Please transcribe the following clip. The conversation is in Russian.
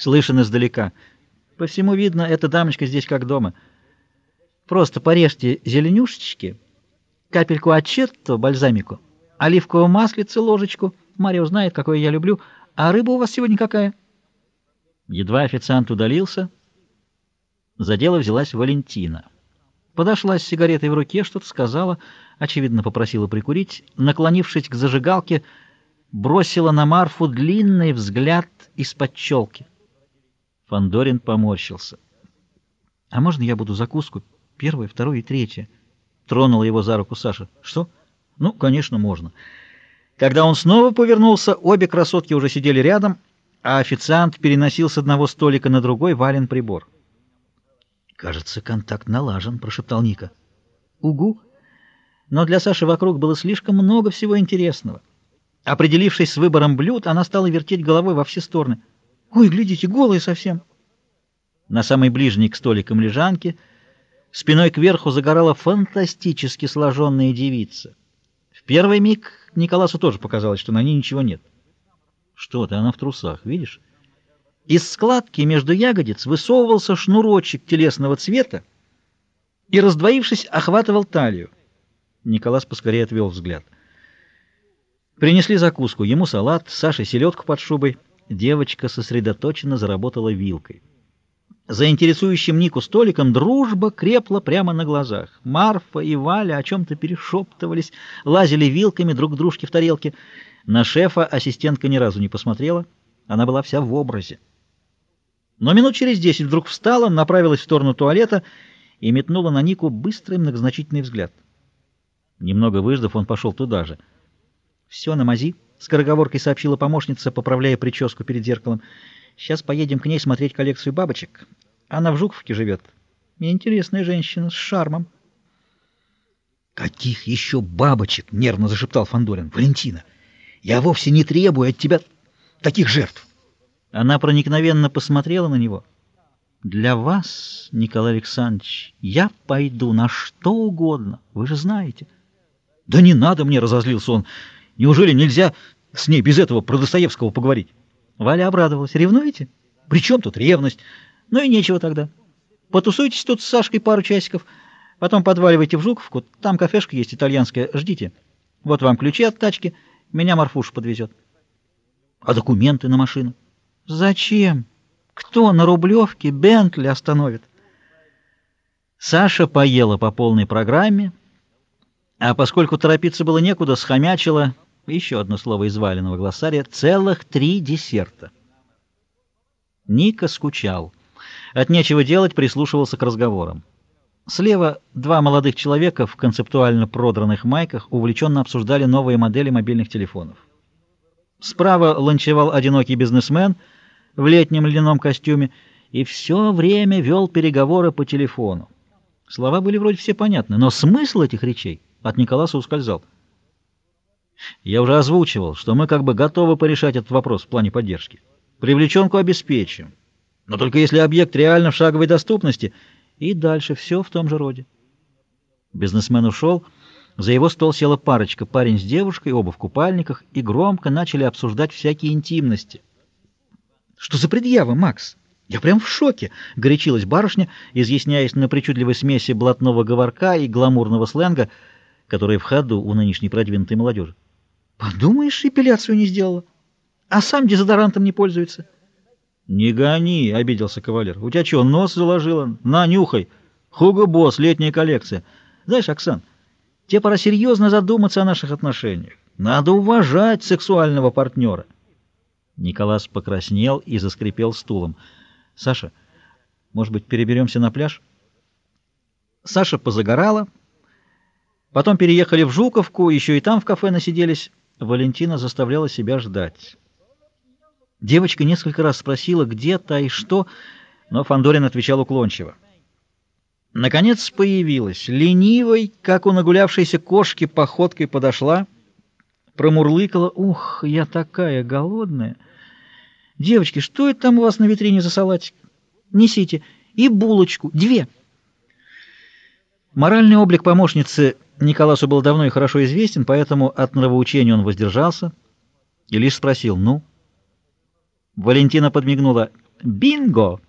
Слышен издалека. По всему видно, эта дамочка здесь как дома. Просто порежьте зеленюшечки, капельку ачетто, бальзамику, оливкового маслица, ложечку. Мария узнает, какое я люблю. А рыба у вас сегодня какая? Едва официант удалился, за дело взялась Валентина. Подошла с сигаретой в руке, что-то сказала, очевидно, попросила прикурить. Наклонившись к зажигалке, бросила на Марфу длинный взгляд из-под челки. Фандорин поморщился. — А можно я буду закуску? Первое, второе и третье. Тронула его за руку Саша. — Что? — Ну, конечно, можно. Когда он снова повернулся, обе красотки уже сидели рядом, а официант переносил с одного столика на другой вален прибор. «Кажется, контакт налажен», — прошептал Ника. «Угу». Но для Саши вокруг было слишком много всего интересного. Определившись с выбором блюд, она стала вертеть головой во все стороны. «Ой, глядите, голые совсем!» На самой ближней к столикам лежанки спиной кверху загорала фантастически сложенная девица. В первый миг Николасу тоже показалось, что на ней ничего нет. «Что ты, она в трусах, видишь?» Из складки между ягодиц высовывался шнурочек телесного цвета и, раздвоившись, охватывал талию. Николас поскорее отвел взгляд. Принесли закуску, ему салат, Саше селедку под шубой. Девочка сосредоточенно заработала вилкой. За интересующим Нику столиком дружба крепла прямо на глазах. Марфа и Валя о чем-то перешептывались, лазили вилками друг к дружке в тарелке. На шефа ассистентка ни разу не посмотрела, она была вся в образе. Но минут через десять вдруг встала, направилась в сторону туалета и метнула на Нику быстрый многозначительный взгляд. Немного выждав, он пошел туда же. «Все, на мази», — скороговоркой сообщила помощница, поправляя прическу перед зеркалом. «Сейчас поедем к ней смотреть коллекцию бабочек. Она в Жуковке живет. Интересная женщина, с шармом». «Каких еще бабочек?» — нервно зашептал Фандорин. «Валентина, я вовсе не требую от тебя таких жертв». Она проникновенно посмотрела на него. «Для вас, Николай Александрович, я пойду на что угодно, вы же знаете». «Да не надо мне!» — разозлился он. «Неужели нельзя с ней без этого про Достоевского поговорить?» Валя обрадовалась. «Ревнуете?» «При чем тут ревность?» «Ну и нечего тогда. Потусуйтесь тут с Сашкой пару часиков, потом подваливайте в Жуковку, там кафешка есть итальянская, ждите. Вот вам ключи от тачки, меня Марфуша подвезет». «А документы на машину?» Зачем? Кто на Рублевке Бентли остановит? Саша поела по полной программе, а поскольку торопиться было некуда, схомячила, еще одно слово из валенного глоссария, целых три десерта. Ника скучал. От нечего делать прислушивался к разговорам. Слева два молодых человека в концептуально продранных майках увлеченно обсуждали новые модели мобильных телефонов. Справа ланчевал одинокий бизнесмен — в летнем льняном костюме и все время вел переговоры по телефону. Слова были вроде все понятны, но смысл этих речей от Николаса ускользал. Я уже озвучивал, что мы как бы готовы порешать этот вопрос в плане поддержки. Привлеченку обеспечим, но только если объект реально в шаговой доступности, и дальше все в том же роде. Бизнесмен ушел, за его стол села парочка, парень с девушкой, оба в купальниках, и громко начали обсуждать всякие интимности — что за предъява, Макс? Я прям в шоке, — горячилась барышня, изъясняясь на причудливой смеси блатного говорка и гламурного сленга, который в ходу у нынешней продвинутой молодежи. Подумаешь, эпиляцию не сделала, а сам дезодорантом не пользуется. Не гони, — обиделся кавалер. У тебя что, нос заложила? На, нюхай. Хуго Босс, летняя коллекция. Знаешь, Оксан, тебе пора серьезно задуматься о наших отношениях. Надо уважать сексуального партнера. Николас покраснел и заскрипел стулом. «Саша, может быть, переберемся на пляж?» Саша позагорала. Потом переехали в Жуковку, еще и там в кафе насиделись. Валентина заставляла себя ждать. Девочка несколько раз спросила, где та и что, но Фандорин отвечал уклончиво. Наконец появилась, ленивой, как у нагулявшейся кошки, походкой подошла, промурлыкала. «Ух, я такая голодная!» Девочки, что это там у вас на витрине за салатик? Несите. И булочку. Две. Моральный облик помощницы Николасу был давно и хорошо известен, поэтому от нравоучения он воздержался и лишь спросил «ну?». Валентина подмигнула Бинго!